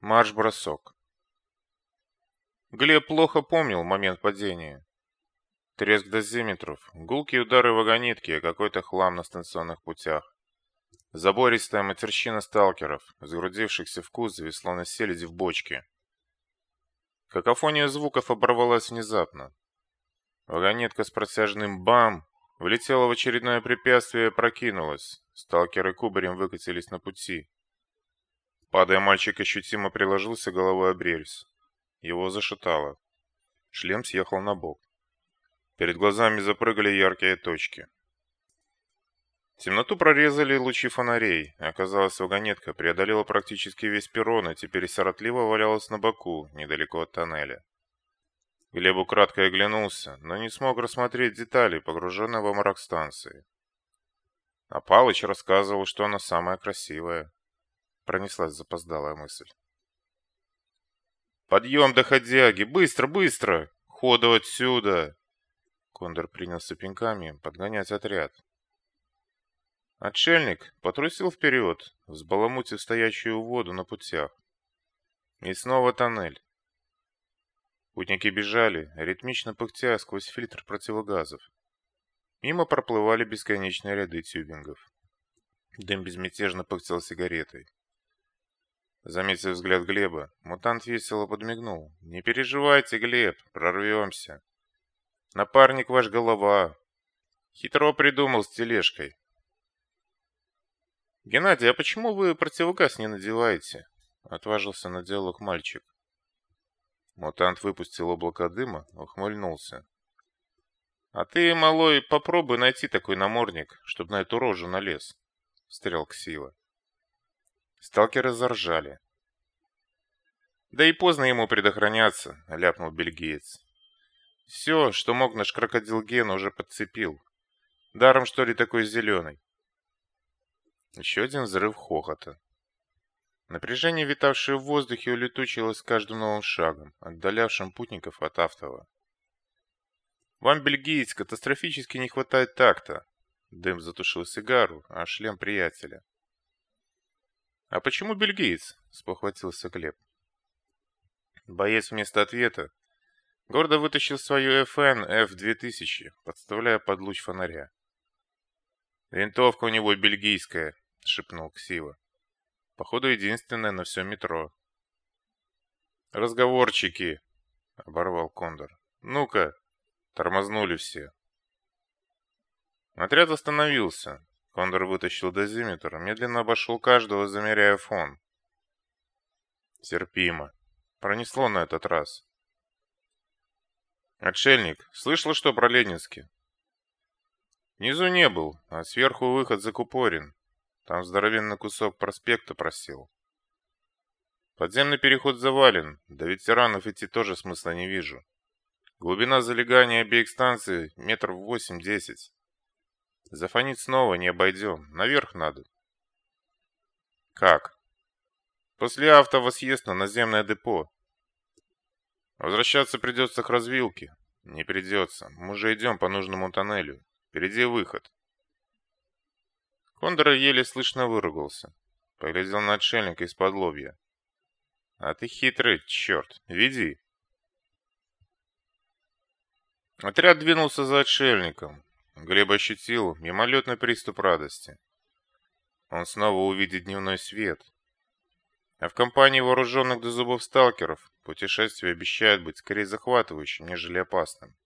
Марш-бросок. Глеб плохо помнил момент падения. Треск дозиметров, гулкие удары вагонетки и какой-то хлам на станционных путях. Забористая матерщина сталкеров, сгрудившихся в кузове, словно селедь в бочке. Какофония звуков оборвалась внезапно. Вагонетка с протяжным «бам» влетела в очередное препятствие и прокинулась. Сталкеры кубарем выкатились на пути. Падая, мальчик ощутимо приложился головой об рельс. Его зашатало. Шлем съехал на бок. Перед глазами запрыгали яркие точки. Темноту прорезали лучи фонарей. Оказалось, вагонетка преодолела практически весь перрон и теперь сиротливо валялась на боку, недалеко от тоннеля. Глеб украдкой оглянулся, но не смог рассмотреть детали, погруженные во мрак станции. А Палыч рассказывал, что она самая красивая. Пронеслась запоздалая мысль. «Подъем, доходяги! Быстро, быстро! Ходу отсюда!» Кондор принялся пинками подгонять отряд. Отшельник потрусил вперед, взбаламутив стоящую воду на путях. И снова тоннель. Путники бежали, ритмично пыхтя сквозь фильтр противогазов. Мимо проплывали бесконечные ряды тюбингов. Дым безмятежно пыхтел сигаретой. Заметив взгляд Глеба, мутант весело подмигнул. «Не переживайте, Глеб, прорвемся. Напарник ваш голова. Хитро придумал с тележкой». «Геннадий, а почему вы противогаз не надеваете?» Отважился на диалог мальчик. Мутант выпустил облако дыма, ухмыльнулся. «А ты, малой, попробуй найти такой намордник, чтобы на эту рожу налез», — встрял Ксила. Сталкеры заржали. «Да и поздно ему предохраняться», — ляпнул бельгиец. «Все, что мог наш крокодил Ген, уже подцепил. Даром, что ли, такой зеленый?» Еще один взрыв хохота. Напряжение, витавшее в воздухе, улетучилось с каждым новым шагом, отдалявшим путников от автова. «Вам, бельгиец, катастрофически не хватает такта!» Дым затушил сигару, а шлем приятеля. «А почему бельгиец?» — спохватился Глеб. Боец вместо ответа гордо вытащил свою FN F2000, подставляя под луч фонаря. «Винтовка у него бельгийская», — шепнул Ксива. «Походу, единственная на все метро». «Разговорчики!» — оборвал Кондор. «Ну-ка!» — тормознули все. Отряд остановился. Кондор вытащил дозиметр, медленно обошел каждого, замеряя фон. Терпимо. Пронесло на этот раз. «Отшельник, слышал что про Ленинский?» «Внизу не был, а сверху выход закупорен. Там здоровенный кусок проспекта просил. Подземный переход завален, до ветеранов идти тоже смысла не вижу. Глубина залегания обеих станций метров восемь-десять. Зафонить снова не обойдем. Наверх надо. Как? После автова съезд на наземное депо. Возвращаться придется к развилке. Не придется. Мы уже идем по нужному тоннелю. Впереди выход. Кондор еле слышно выругался. Поглядел на отшельника из-под лобья. А ты хитрый, черт. Веди. Отряд двинулся за отшельником. Глеб ощутил мимолетный приступ радости. Он снова увидит дневной свет. А в компании вооруженных до зубов сталкеров путешествие обещает быть скорее захватывающим, нежели опасным.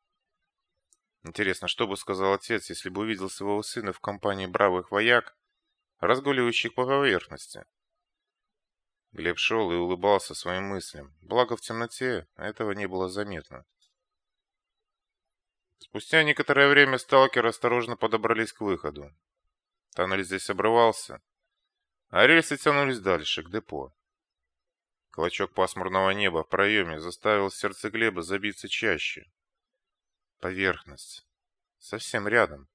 Интересно, что бы сказал отец, если бы увидел своего сына в компании бравых вояк, разгуливающих по поверхности? Глеб шел и улыбался своим мыслям, благо в темноте этого не было заметно. Спустя некоторое время сталкеры осторожно подобрались к выходу. Тоннель здесь обрывался, а рельсы тянулись дальше, к депо. Клочок пасмурного неба в проеме заставил сердце Глеба забиться чаще. Поверхность. Совсем рядом.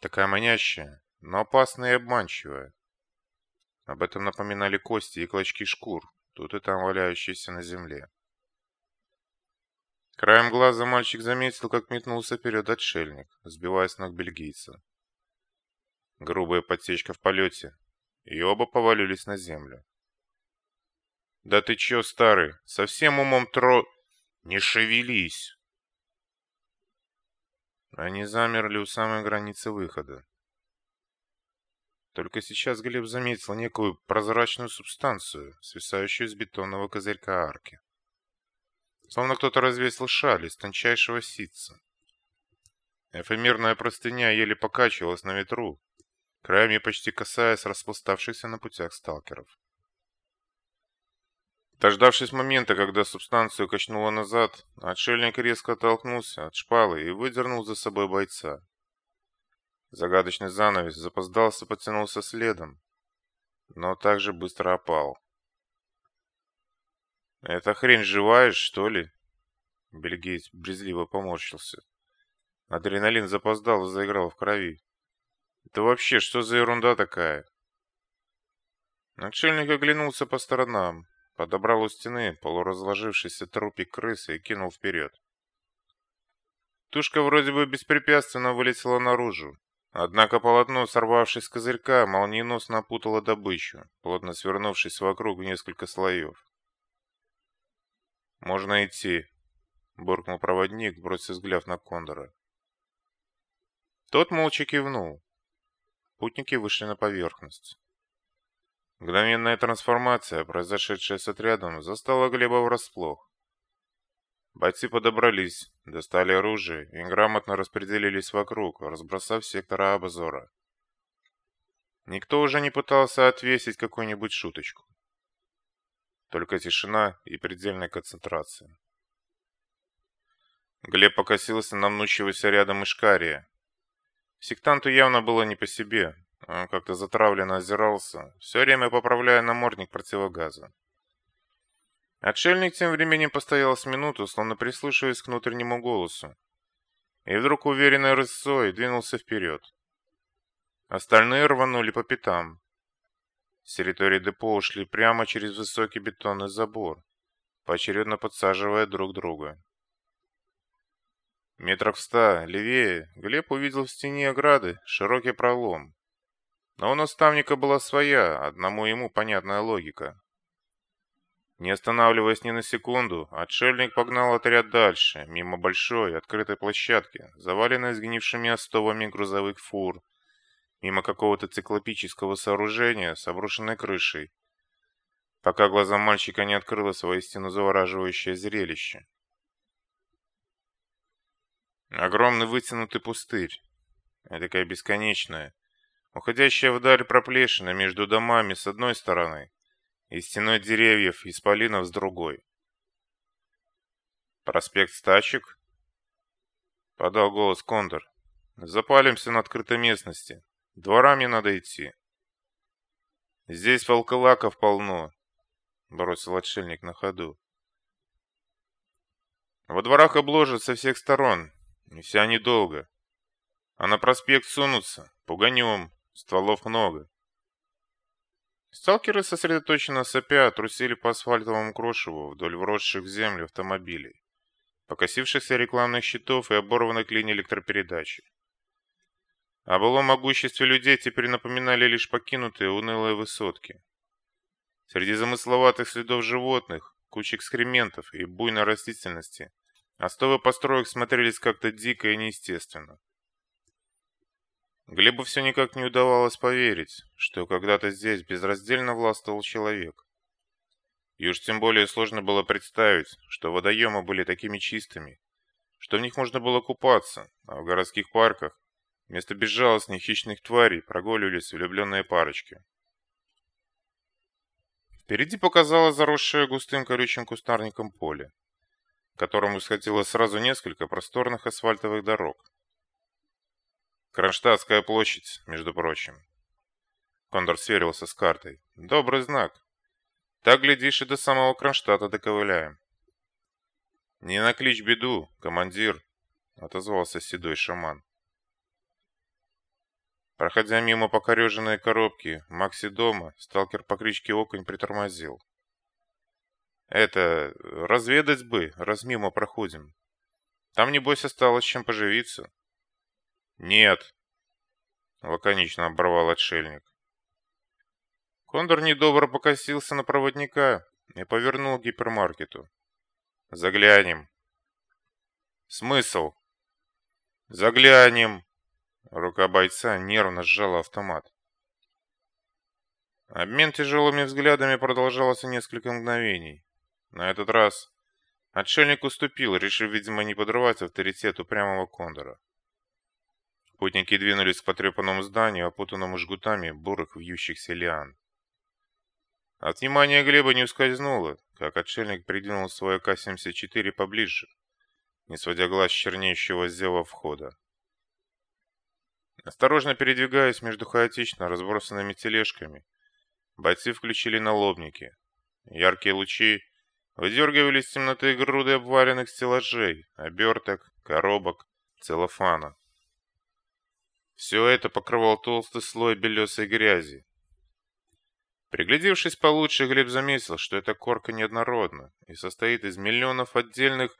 Такая манящая, но опасная и обманчивая. Об этом напоминали кости и клочки шкур, тут и там валяющиеся на земле. Краем глаза мальчик заметил, как метнулся вперед отшельник, сбивая с ног бельгийца. Грубая подсечка в полете, и оба повалились на землю. Да ты чё, старый, совсем умом тро... Не шевелись! Они замерли у самой границы выхода. Только сейчас Глеб заметил некую прозрачную субстанцию, свисающую с бетонного козырька арки. Словно кто-то развесил шаль из тончайшего ситца. Эфемерная простыня еле покачивалась на ветру, краями почти касаясь распластавшихся на путях сталкеров. Дождавшись момента, когда субстанцию качнуло назад, отшельник резко оттолкнулся от шпалы и выдернул за собой бойца. Загадочный занавес запоздался потянулся следом, но также быстро опал. «Эта хрень живая, что ли?» Бельгиец брезливо поморщился. Адреналин запоздал и заиграл в крови. «Это вообще что за ерунда такая?» Начальник оглянулся по сторонам, подобрал у стены полуразложившийся трупик крысы и кинул вперед. Тушка вроде бы беспрепятственно вылетела наружу, однако полотно, сорвавшись с козырька, молниеносно опутало добычу, плотно свернувшись вокруг в несколько слоев. «Можно идти», — буркнул проводник, бросив взгляд на Кондора. Тот молча кивнул. Путники вышли на поверхность. Мгновенная трансформация, произошедшая с отрядом, застала Глеба врасплох. Бойцы подобрались, достали оружие и грамотно распределились вокруг, разбросав сектора обзора. Никто уже не пытался отвесить какую-нибудь шуточку. Только тишина и предельная концентрация. Глеб покосился на мнущегося рядом Ишкария, Сектанту явно было не по себе. Он как-то затравленно озирался, все время поправляя намордник противогаза. Отшельник тем временем постоял с минуту, словно прислушиваясь к внутреннему голосу. И вдруг уверенной рысцой двинулся вперед. Остальные рванули по пятам. С территории депо ушли прямо через высокий бетонный забор, поочередно подсаживая друг друга. Метров в ста левее Глеб увидел в стене ограды широкий пролом. Но у наставника была своя, одному ему понятная логика. Не останавливаясь ни на секунду, отшельник погнал отряд дальше, мимо большой открытой площадки, заваленной сгнившими остовами грузовых фур, мимо какого-то циклопического сооружения с обрушенной крышей, пока глазам мальчика не открылось воистину завораживающее зрелище. Огромный вытянутый пустырь, такая бесконечная, уходящая вдаль проплешина между домами с одной стороны и стеной деревьев и исполинов с другой. «Проспект Стачек?» — подал голос Кондор. «Запалимся на открытой местности. Дворами надо идти». «Здесь волколаков полно», — бросил отшельник на ходу. «Во дворах обложат со всех сторон, и вся недолго. А на проспект сунутся, пуганем, стволов много. Сталкеры сосредоточенно сопя трусили по асфальтовому крошеву вдоль вросших в землю автомобилей, покосившихся рекламных щитов и оборванных линий электропередачи. О былом могуществе людей теперь напоминали лишь покинутые унылые высотки. Среди замысловатых следов животных, куч экскрементов и буйной растительности Остовы построек смотрелись как-то дико и неестественно. Глебу все никак не удавалось поверить, что когда-то здесь безраздельно властвовал человек. И уж тем более сложно было представить, что водоемы были такими чистыми, что в них можно было купаться, а в городских парках вместо безжалостных хищных тварей прогуливались влюбленные парочки. Впереди показалось заросшее густым колючим кустарником поле которому сходило сразу несколько просторных асфальтовых дорог. Кронштадтская площадь, между прочим. Кондор сверился с картой. Добрый знак. Так, глядишь, и до самого Кронштадта доковыляем. «Не накличь беду, командир», — отозвался седой шаман. Проходя мимо покореженной коробки Макси дома, сталкер по кличке Оконь притормозил. Это, разведать бы, раз мимо проходим. Там, небось, осталось чем поживиться. Нет, лаконично оборвал отшельник. Кондор недобро покосился на проводника, и повернул к гипермаркету. «Заглянем». «Смысл?» «Заглянем!» Рука бойца нервно сжала автомат. Обмен тяжелыми взглядами продолжался несколько мгновений. На этот раз отшельник уступил, решив, видимо, не подрывать авторитет упрямого кондора. Путники двинулись к потрепанному зданию, опутанному жгутами бурых вьющихся лиан. От внимания Глеба не ускользнуло, как отшельник придвинул свой АК-74 поближе, не сводя глаз чернеющего зева входа. Осторожно передвигаясь между хаотично разбросанными тележками, бойцы включили налобники. Яркие лучи выдергивали из темноты груды обваленных стеллажей, оберток, коробок, целлофана. Все это покрывал толстый слой белесой грязи. Приглядевшись получше, Глеб заметил, что эта корка неоднородна и состоит из миллионов отдельных,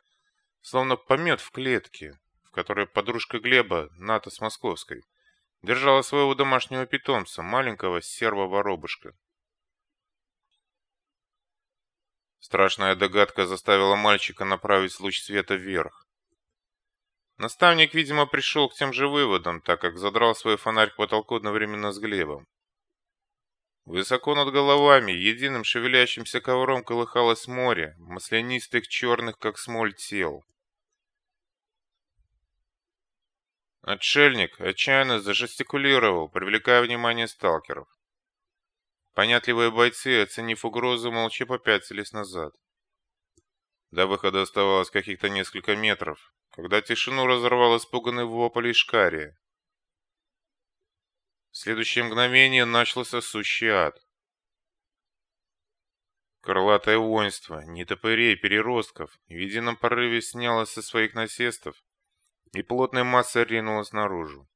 словно помет в клетке, в которой подружка Глеба, Ната с Московской, держала своего домашнего питомца, маленького серого-воробушка. Страшная догадка заставила мальчика направить луч света вверх. Наставник, видимо, пришел к тем же выводам, так как задрал свой фонарь к потолку одновременно с Глебом. Высоко над головами, единым шевелящимся ковром колыхалось море, маслянистых черных, как смоль, тел. Отшельник отчаянно зажестикулировал, привлекая внимание сталкеров. Понятливые бойцы, оценив угрозу, молча попятились назад. До выхода оставалось каких-то несколько метров, когда тишину разорвал испуганный вопль Ишкария. В следующее мгновение начался сущий ад. Крылатое воинство, нетопырей, переростков в едином порыве снялось со своих насестов и плотной массой ринулась наружу.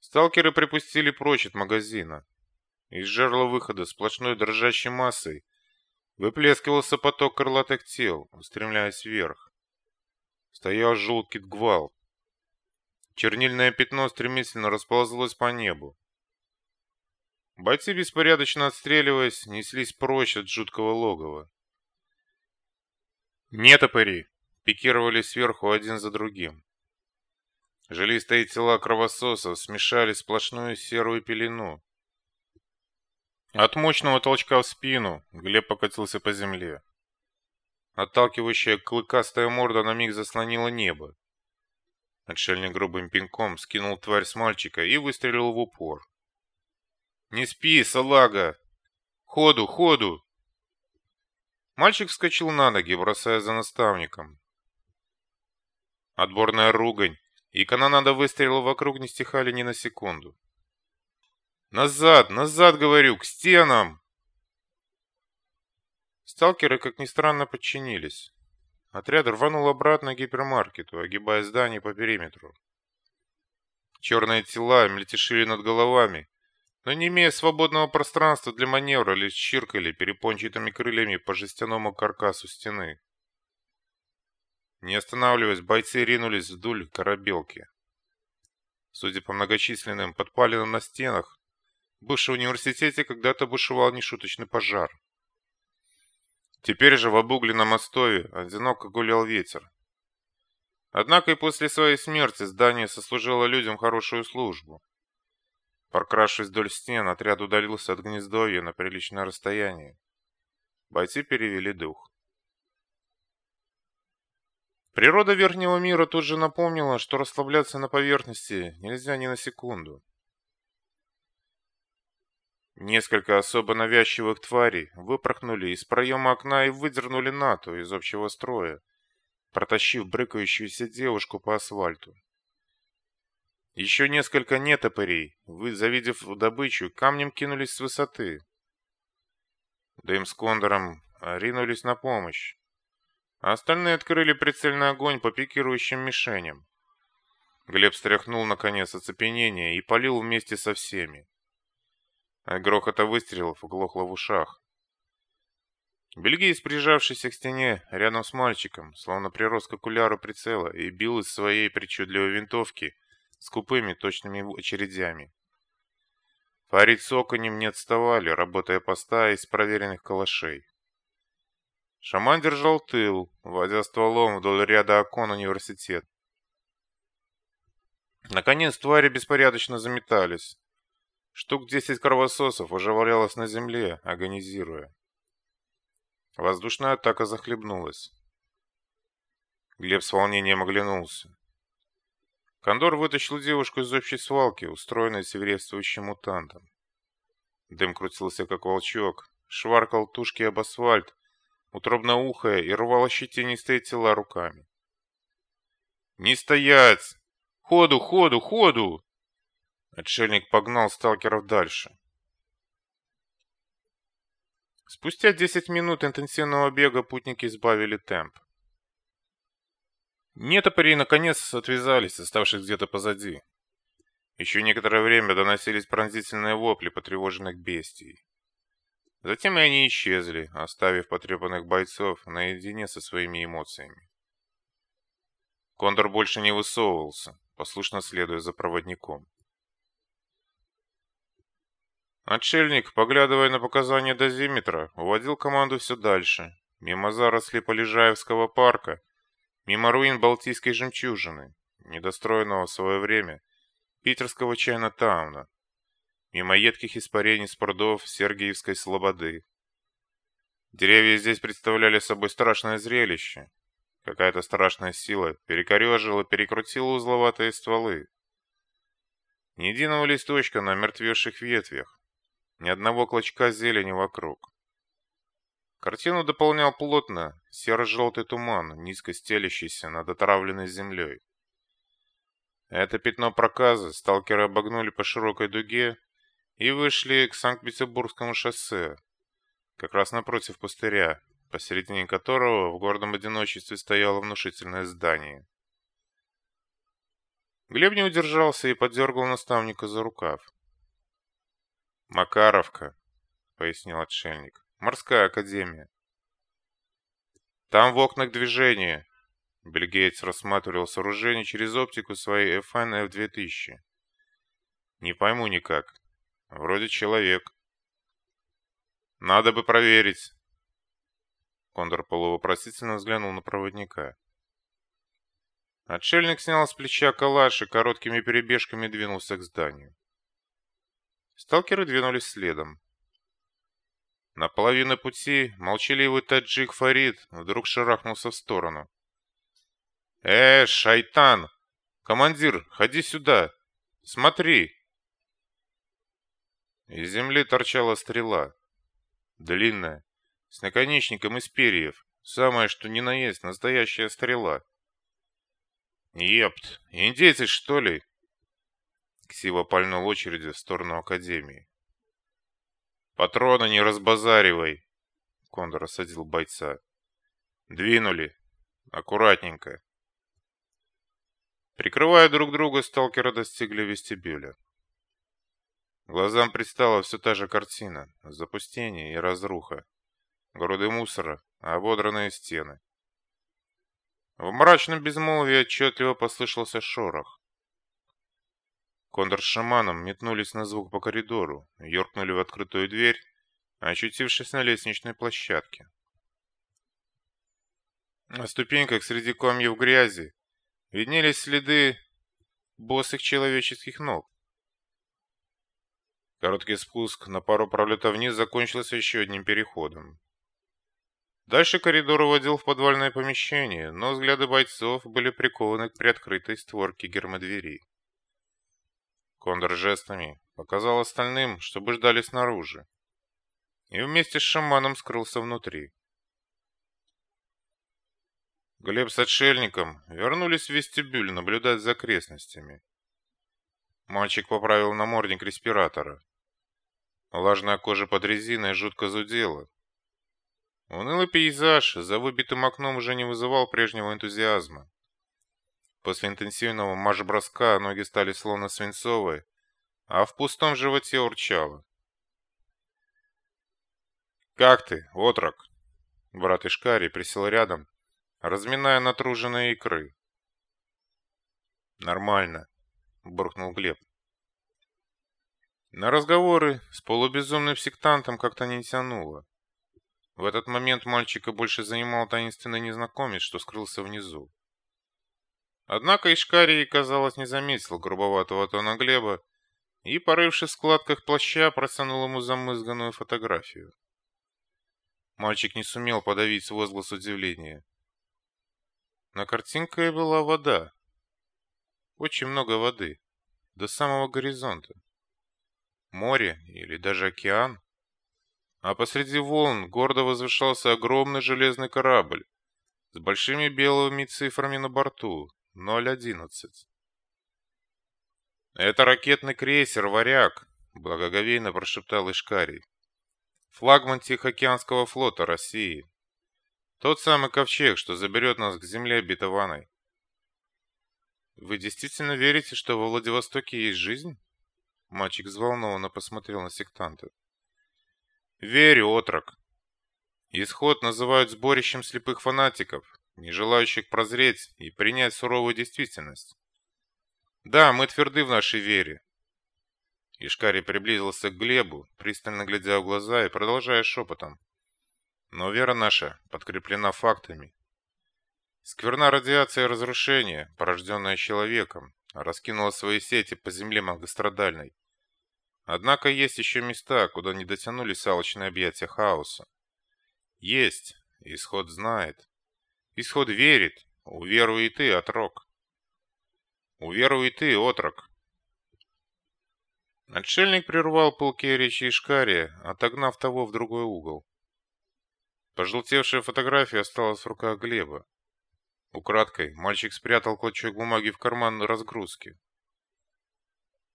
Сталкеры припустили прочь от магазина. Из жерла выхода сплошной дрожащей массой выплескивался поток крылатых тел, устремляясь вверх. Стоял жуткий гвал. Чернильное пятно стремительно расползлось по небу. Бойцы, беспорядочно отстреливаясь, неслись прочь от жуткого логова. «Нет, опыри!» Пикировали сверху один за другим. Жилистые тела кровососов смешали сплошную серую пелену. От мощного толчка в спину Глеб покатился по земле. Отталкивающая клыкастая морда на миг заслонила небо. Отшельник грубым пинком скинул тварь с мальчика и выстрелил в упор. «Не спи, салага! Ходу, ходу!» Мальчик вскочил на ноги, бросая за наставником. Отборная ругань и канонада выстрелов вокруг не стихали ни на секунду. «Назад! Назад, говорю! К стенам!» Сталкеры, как ни странно, подчинились. Отряд рванул обратно к гипермаркету, огибая здание по периметру. Черные тела мельтешили над головами, но не имея свободного пространства для маневра, лишь чиркали перепончатыми крыльями по жестяному каркасу стены. Не останавливаясь, бойцы ринулись вдоль корабелки. Судя по многочисленным подпалинам на стенах, в бывшем университете когда-то бушевал нешуточный пожар. Теперь же в обугленном остове одиноко гулял ветер. Однако и после своей смерти здание сослужило людям хорошую службу. Прокрашиваясь вдоль стен, отряд удалился от гнездовья на приличное расстояние. Бойцы перевели дух. Природа верхнего мира тут же напомнила, что расслабляться на поверхности нельзя ни на секунду. Несколько особо навязчивых тварей выпорхнули из проема окна и выдернули Нату из общего строя, протащив брыкающуюся девушку по асфальту. Еще несколько нетопырей, вы, завидев добычу, камнем кинулись с высоты. Дым с кондором ринулись на помощь а остальные открыли прицельный огонь по пикирующим мишеням. Глеб стряхнул, наконец, оцепенение и полил вместе со всеми. От грохота выстрелов углохло в ушах. Бельгиец, прижавшийся к стене рядом с мальчиком, словно прирос к окуляру прицела и бил из своей причудливой винтовки скупыми точными очередями. Парить с оконем не отставали, работая поста из проверенных калашей. Шаман держал тыл, водя стволом вдоль ряда окон университета. Наконец твари беспорядочно заметались. Штук десять кровососов уже валялось на земле, агонизируя. Воздушная атака захлебнулась. Глеб с волнением оглянулся. Кондор вытащил девушку из общей свалки, устроенной свирепствующим мутантом. Дым крутился, как волчок, шваркал тушки об асфальт, утробно ухая и рвал щетинистые тела руками. «Не стоять! Ходу, ходу, ходу!» Отшельник погнал сталкеров дальше. Спустя 10 минут интенсивного бега путники сбавили темп. Нетопыри наконец отвязались, оставшись где-то позади. Еще некоторое время доносились пронзительные вопли потревоженных бестий. Затем и они исчезли, оставив потрепанных бойцов наедине со своими эмоциями. Кондор больше не высовывался, послушно следуя за проводником. Отшельник, поглядывая на показания дозиметра, уводил команду все дальше, мимо зарослей Полежаевского парка, мимо руин Балтийской жемчужины, недостроенного в свое время питерского Чайна-тауна, мимо едких испарений с прудов Сергиевской Слободы. Деревья здесь представляли собой страшное зрелище. Какая-то страшная сила перекорежила, перекрутила узловатые стволы. Ни единого листочка на мертвейших ветвях, ни одного клочка зелени вокруг. Картину дополнял плотно серо-желтый туман, низко стелящийся над отравленной землей. Это пятно проказа сталкеры обогнули по широкой дуге и вышли к Санкт-Петербургскому шоссе, как раз напротив пустыря, посередине которого в гордом одиночестве стояло внушительное здание. Глеб не удержался и подергал наставника за рукав. «Макаровка», — пояснил отшельник, — «морская академия». «Там в окнах движение», — бельгиец рассматривал сооружение через оптику своей FN F2000. «Не пойму никак. Вроде человек». «Надо бы проверить». Кондор полувопросительно взглянул на проводника. Отшельник снял с плеча калаш и короткими перебежками двинулся к зданию. Сталкеры двинулись следом. На половине пути молчаливый таджик Фарид вдруг шарахнулся в сторону. «Э, шайтан! Командир, ходи сюда! Смотри!» Из земли торчала стрела. Длинная, с наконечником из перьев. Самое, что ни на есть, настоящая стрела. «Епт, индейцы, что ли?» Ксива пальнул очередью в сторону Академии. «Патроны не разбазаривай!» Кондор осадил бойца. «Двинули. Аккуратненько». Прикрывая друг друга, сталкеры достигли вестибюля. Глазам предстала все та же картина. Запустение и разруха. Груды мусора, ободранные стены. В мрачном безмолвии отчетливо послышался шорох. Кондор с шаманом метнулись на звук по коридору, юркнули в открытую дверь, очутившись на лестничной площадке. На ступеньках среди комьев грязи виднелись следы босых человеческих ног. Короткий спуск на пару пролетов вниз закончился еще одним переходом. Дальше коридор уводил в подвальное помещение, но взгляды бойцов были прикованы к приоткрытой створке гермодвери. Кондор жестами показал остальным, чтобы ждали снаружи. И вместе с шаманом скрылся внутри. Глеб с отшельником вернулись в вестибюль наблюдать за окрестностями. Мальчик поправил намордник респиратора. Влажная кожа под резиной жутко зудела. Унылый пейзаж за выбитым окном уже не вызывал прежнего энтузиазма. После интенсивного марш-броска ноги стали словно свинцовые, а в пустом животе урчало. «Как ты, отрок?» Брат Ишкари присел рядом, разминая натруженные икры. «Нормально», — буркнул Глеб. На разговоры с полубезумным сектантом как-то не тянуло. В этот момент мальчика больше занимал таинственный незнакомец, что скрылся внизу. Однако Ишкарий, казалось, не заметил грубоватого тона Глеба и, порывшись в складках плаща, протянул ему замызганную фотографию. Мальчик не сумел подавить возглас удивления. На картинке была вода. Очень много воды. До самого горизонта. Море или даже океан а посреди волн гордо возвышался огромный железный корабль с большими белыми цифрами на борту 011. «Это ракетный крейсер «Варяг», — благоговейно прошептал Ишкарий. «Флагман Тихоокеанского флота России. Тот самый ковчег, что заберет нас к земле обетованной». «Вы действительно верите, что во Владивостоке есть жизнь?» Мальчик взволнованно посмотрел на сектанта. Верю, отрок. Исход называют сборищем слепых фанатиков, не желающих прозреть и принять суровую действительность. Да, мы тверды в нашей вере. Ишкари приблизился к Глебу, пристально глядя в глаза и продолжая шепотом. Но вера наша подкреплена фактами. Скверна радиация и разрушение, порожденная человеком, раскинула свои сети по земле многострадальной. Однако есть еще места, куда не дотянулись алчные объятия хаоса. Есть. Исход знает. Исход верит. Уверуй и ты, отрок. Уверуй и ты, отрок. Отшельник прервал пылкие речи Ишкария, отогнав того в другой угол. Пожелтевшая фотография осталась в руках Глеба. Украдкой мальчик спрятал клочок бумаги в карман разгрузки.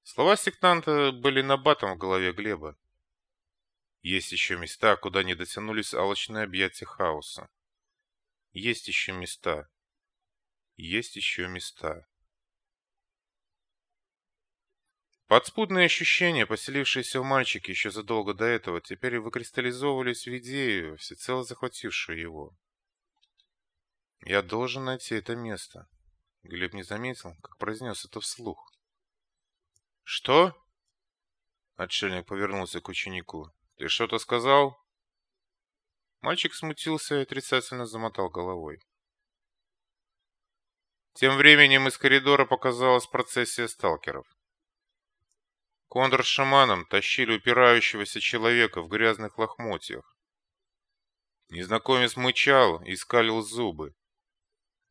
Слова сектанта были набатом в голове Глеба. Есть еще места, куда не дотянулись алчные объятия хаоса. Есть еще места. Есть еще места. Подспудные ощущения, поселившиеся в мальчике еще задолго до этого, теперь выкристаллизовывались в идею, всецело захватившую его. «Я должен найти это место». Глеб не заметил, как произнес это вслух. «Что?» Отшельник повернулся к ученику. «Ты что-то сказал?» Мальчик смутился и отрицательно замотал головой. Тем временем из коридора показалась процессия сталкеров. Кондор с шаманом тащили упирающегося человека в грязных лохмотьях. Незнакомец мычал и скалил зубы.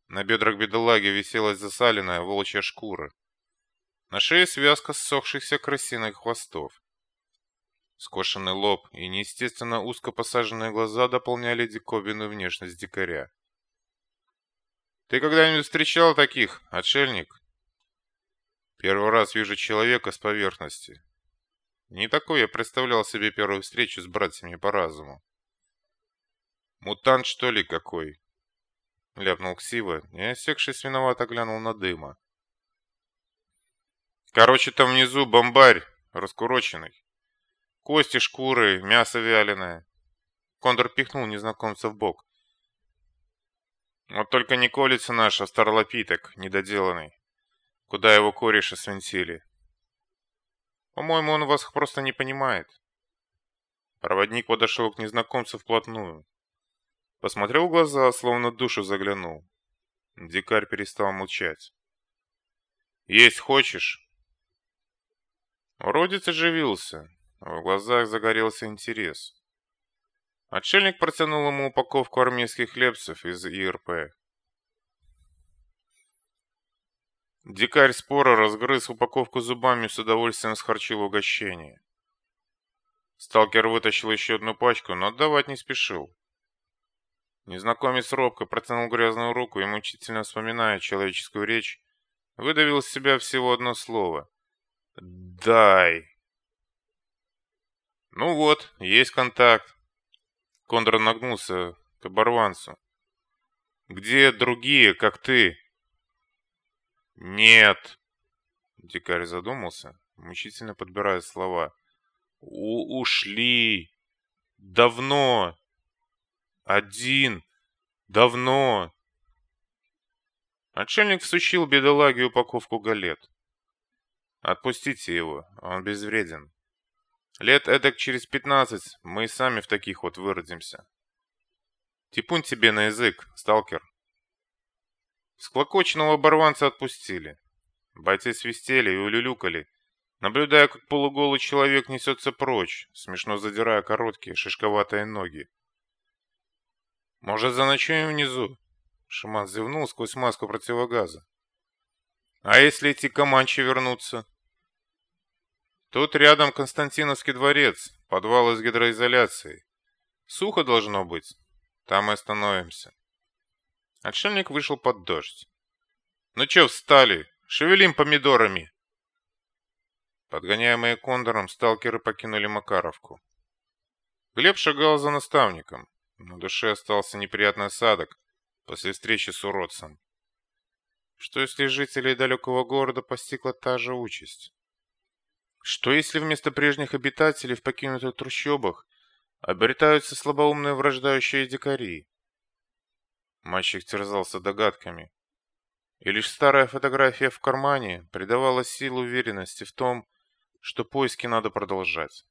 На бедрах бедолаги висела засаленная волчья шкура. На шее связка ссохшихся крысиных хвостов. Скошенный лоб и неестественно узко посаженные глаза дополняли диковинную внешность дикаря. «Ты когда-нибудь встречал таких, отшельник?» «Первый раз вижу человека с поверхности. Не такой я представлял себе первую встречу с братьями по разуму. Мутант, что ли, какой?» Ляпнул Ксива и, осекшись, виновато глянул на дыма. Короче, там внизу бомбарь раскуроченный. Кости, шкуры, мясо вяленое. Кондор пихнул незнакомца в бок. Вот только не колется наш, а старлопиток, недоделанный. Куда его кореша свинтили. По-моему, он вас просто не понимает. Проводник подошел к незнакомцу вплотную. Посмотрел в глаза, словно душу заглянул. Дикарь перестал молчать. «Есть хочешь?» Уродец оживился. В глазах загорелся интерес. Отшельник протянул ему упаковку армейских хлебцев из ИРП. Дикарь спора разгрыз упаковку зубами с удовольствием схарчил угощение. Сталкер вытащил еще одну пачку, но отдавать не спешил. Незнакомец робко протянул грязную руку и, мучительно вспоминая человеческую речь, выдавил из себя всего одно слово. Дай. Ну вот, есть контакт. Кондор нагнулся к оборванцу. Где другие, как ты? Нет. Дикарь задумался, мучительно подбирая слова. У ушли. Давно. Один. Давно. Отшельник всучил бедолаге упаковку галет. Отпустите его, он безвреден. Лет эдак через пятнадцать мы сами в таких вот выродимся. Типун тебе на язык, сталкер. Склокоченного оборванца отпустили. Бойцы свистели и улюлюкали, наблюдая, как полуголый человек несется прочь, смешно задирая короткие шишковатые ноги. «Может, заночуем внизу?» Шаман зевнул сквозь маску противогаза. «А если эти команчи вернутся?» «Тут рядом Константиновский дворец, подвал из гидроизоляции. Сухо должно быть. Там и остановимся». Отшельник вышел под дождь. «Ну чё встали? Шевелим помидорами!» Подгоняемые кондором, сталкеры покинули Макаровку. Глеб шагал за наставником. На душе остался неприятный осадок после встречи с уродцем. Что если жителей далекого города постигла та же участь? Что если вместо прежних обитателей в покинутых трущобах обретаются слабоумные врождающие дикари? Мальчик терзался догадками. И лишь старая фотография в кармане придавала силу уверенности в том, что поиски надо продолжать.